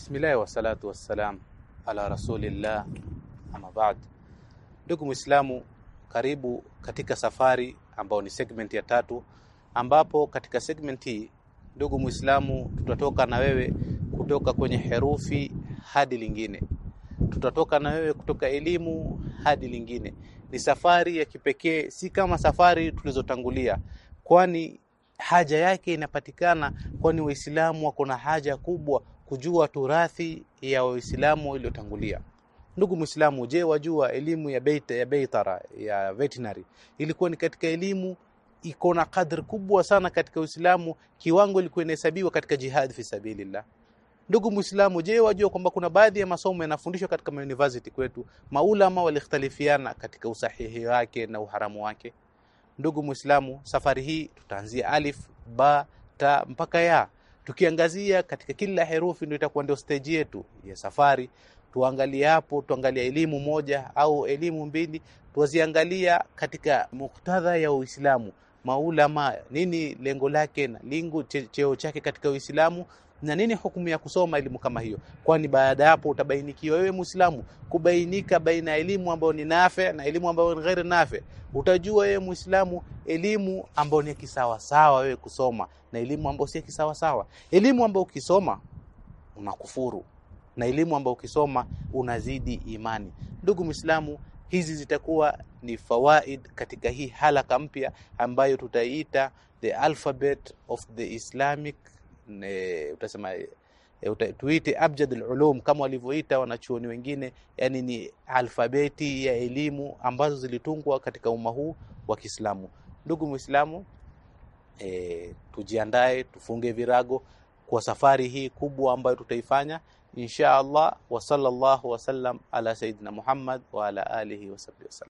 Bismillah wassalatu wassalam ala rasulillah ama baad. Ndugu Muislamu, karibu katika safari ambao ni segment ya tatu, ambapo katika segment hii ndugu Muislamu, tutatoka na wewe kutoka kwenye herufi hadi lingine, tutatoka na wewe kutoka elimu hadi lingine. Ni safari ya kipekee, si kama safari tulizotangulia, kwani haja yake inapatikana, kwani Waislamu wako na haja kubwa kujua turathi ya Uislamu iliyotangulia. Ndugu Muislamu, je, wajua elimu ya beita, ya beitara ya veterinary ilikuwa ni katika elimu iko na kadri kubwa sana katika Uislamu, kiwango ilikuwa inahesabiwa katika jihad fi sabilillah. Ndugu Muislamu, je, wajua kwamba kuna baadhi ya masomo yanafundishwa katika university kwetu, maulama walikhtalifiana katika usahihi wake na uharamu wake. Ndugu Muislamu, safari hii tutaanzia alif, ba, ta mpaka ya, tukiangazia katika kila herufi, ndio itakuwa ndio stage yetu ya safari. Tuangalie hapo, tuangalia elimu moja au elimu mbili, tuziangalia katika muktadha ya Uislamu, maulama nini lengo lake na lingu cheo chake katika Uislamu na nini hukumu ya kusoma elimu kama hiyo, kwani baada ya hapo utabainikiwa wewe Muislamu, kubainika baina ya elimu ambayo ni nafe na elimu ambayo ni ghairi nafe. Utajua wewe Muislamu elimu ambayo ni kisawa sawa wewe kusoma na elimu ambayo si kisawa sawa. Elimu ambayo ukisoma unakufuru na elimu ambayo ukisoma unazidi imani. Ndugu Muislamu, hizi zitakuwa ni fawaid katika hii halaka mpya ambayo tutaiita the alphabet of the Islamic Ne, utasema e, tuite abjad ulum kama walivyoita wanachuoni wengine, yani ni alfabeti ya elimu ambazo zilitungwa katika umma huu wa Kiislamu. Ndugu Muislamu, e, tujiandae, tufunge virago kwa safari hii kubwa ambayo tutaifanya insha Allah. Wa sallallahu wasallam ala sayidina Muhammad wa ala alihi wasahbihi wasallam.